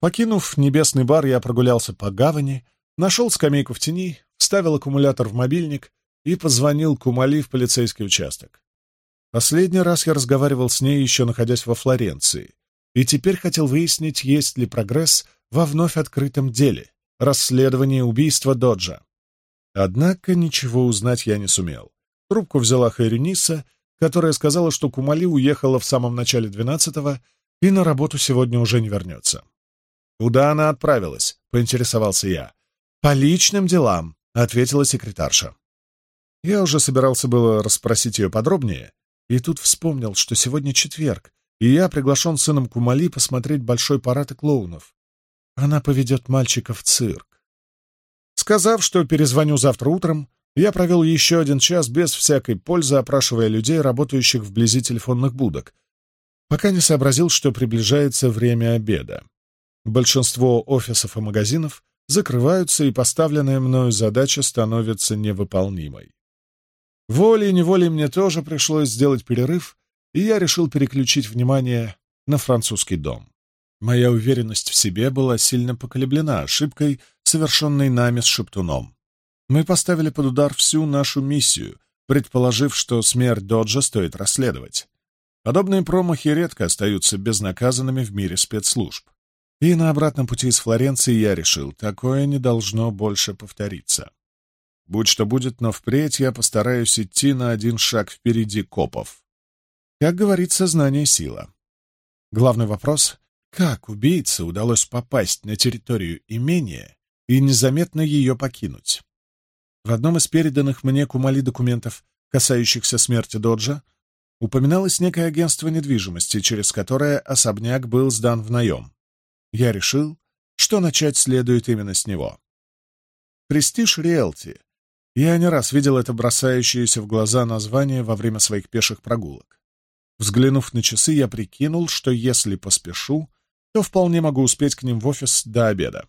Покинув небесный бар, я прогулялся по гавани, нашел скамейку в тени, вставил аккумулятор в мобильник и позвонил Кумали в полицейский участок. Последний раз я разговаривал с ней, еще находясь во Флоренции, и теперь хотел выяснить, есть ли прогресс во вновь открытом деле — расследовании убийства Доджа. Однако ничего узнать я не сумел. Трубку взяла Хайрюниса, которая сказала, что Кумали уехала в самом начале двенадцатого и на работу сегодня уже не вернется. Куда она отправилась? — поинтересовался я. «По личным делам», — ответила секретарша. Я уже собирался было расспросить ее подробнее, и тут вспомнил, что сегодня четверг, и я приглашен сыном Кумали посмотреть большой парад и клоунов. Она поведет мальчика в цирк. Сказав, что перезвоню завтра утром, я провел еще один час без всякой пользы, опрашивая людей, работающих вблизи телефонных будок, пока не сообразил, что приближается время обеда. Большинство офисов и магазинов закрываются, и поставленная мною задача становится невыполнимой. Волей-неволей мне тоже пришлось сделать перерыв, и я решил переключить внимание на французский дом. Моя уверенность в себе была сильно поколеблена ошибкой, совершенной нами с Шептуном. Мы поставили под удар всю нашу миссию, предположив, что смерть Доджа стоит расследовать. Подобные промахи редко остаются безнаказанными в мире спецслужб. И на обратном пути из Флоренции я решил, такое не должно больше повториться. Будь что будет, но впредь я постараюсь идти на один шаг впереди копов. Как говорится, знание — сила. Главный вопрос — как убийце удалось попасть на территорию имения и незаметно ее покинуть? В одном из переданных мне Кумали документов, касающихся смерти Доджа, упоминалось некое агентство недвижимости, через которое особняк был сдан в наем я решил, что начать следует именно с него. Престиж Риэлти. Я не раз видел это бросающееся в глаза название во время своих пеших прогулок. Взглянув на часы, я прикинул, что если поспешу, то вполне могу успеть к ним в офис до обеда.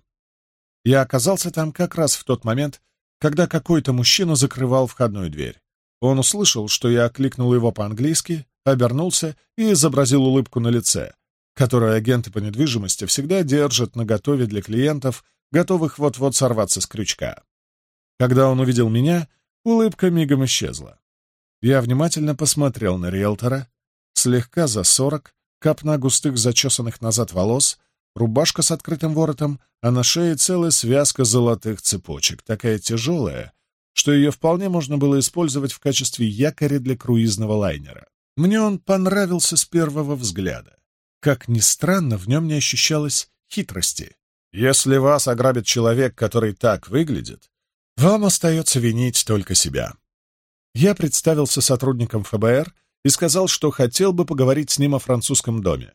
Я оказался там как раз в тот момент, когда какой-то мужчина закрывал входную дверь. Он услышал, что я окликнул его по-английски, обернулся и изобразил улыбку на лице, которые агенты по недвижимости всегда держат наготове для клиентов, готовых вот-вот сорваться с крючка. Когда он увидел меня, улыбка мигом исчезла. Я внимательно посмотрел на риэлтора. Слегка за сорок, капна густых зачесанных назад волос, рубашка с открытым воротом, а на шее целая связка золотых цепочек, такая тяжелая, что ее вполне можно было использовать в качестве якоря для круизного лайнера. Мне он понравился с первого взгляда. Как ни странно, в нем не ощущалось хитрости. Если вас ограбит человек, который так выглядит, вам остается винить только себя. Я представился сотрудником ФБР и сказал, что хотел бы поговорить с ним о французском доме.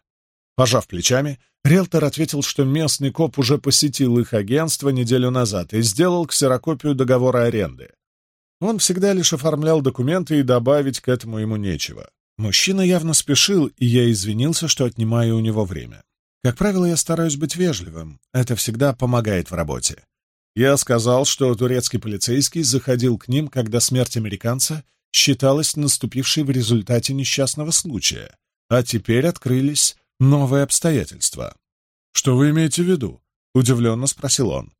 Пожав плечами, риэлтор ответил, что местный коп уже посетил их агентство неделю назад и сделал ксерокопию договора аренды. Он всегда лишь оформлял документы, и добавить к этому ему нечего. Мужчина явно спешил, и я извинился, что отнимаю у него время. Как правило, я стараюсь быть вежливым. Это всегда помогает в работе. Я сказал, что турецкий полицейский заходил к ним, когда смерть американца считалась наступившей в результате несчастного случая, а теперь открылись новые обстоятельства. «Что вы имеете в виду?» — удивленно спросил он.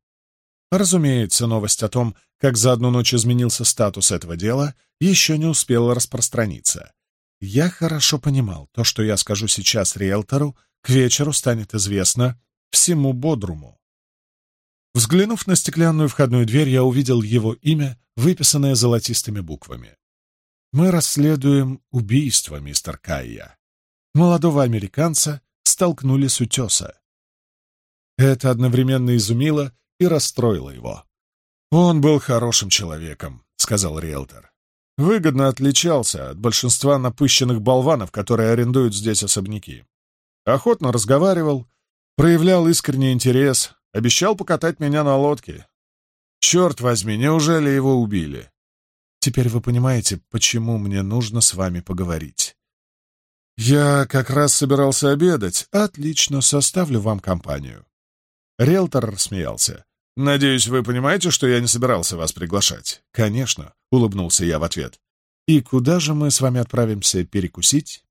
Разумеется, новость о том, как за одну ночь изменился статус этого дела, еще не успела распространиться. Я хорошо понимал то, что я скажу сейчас риэлтору, к вечеру станет известно всему бодруму. Взглянув на стеклянную входную дверь, я увидел его имя, выписанное золотистыми буквами. «Мы расследуем убийство, мистер Кайя. Молодого американца столкнули с утеса. Это одновременно изумило и расстроило его. «Он был хорошим человеком», — сказал риэлтор выгодно отличался от большинства напыщенных болванов, которые арендуют здесь особняки. Охотно разговаривал, проявлял искренний интерес, обещал покатать меня на лодке. Черт возьми, неужели его убили? Теперь вы понимаете, почему мне нужно с вами поговорить. Я как раз собирался обедать. Отлично, составлю вам компанию. Риэлтор рассмеялся. «Надеюсь, вы понимаете, что я не собирался вас приглашать?» «Конечно», — улыбнулся я в ответ. «И куда же мы с вами отправимся перекусить?»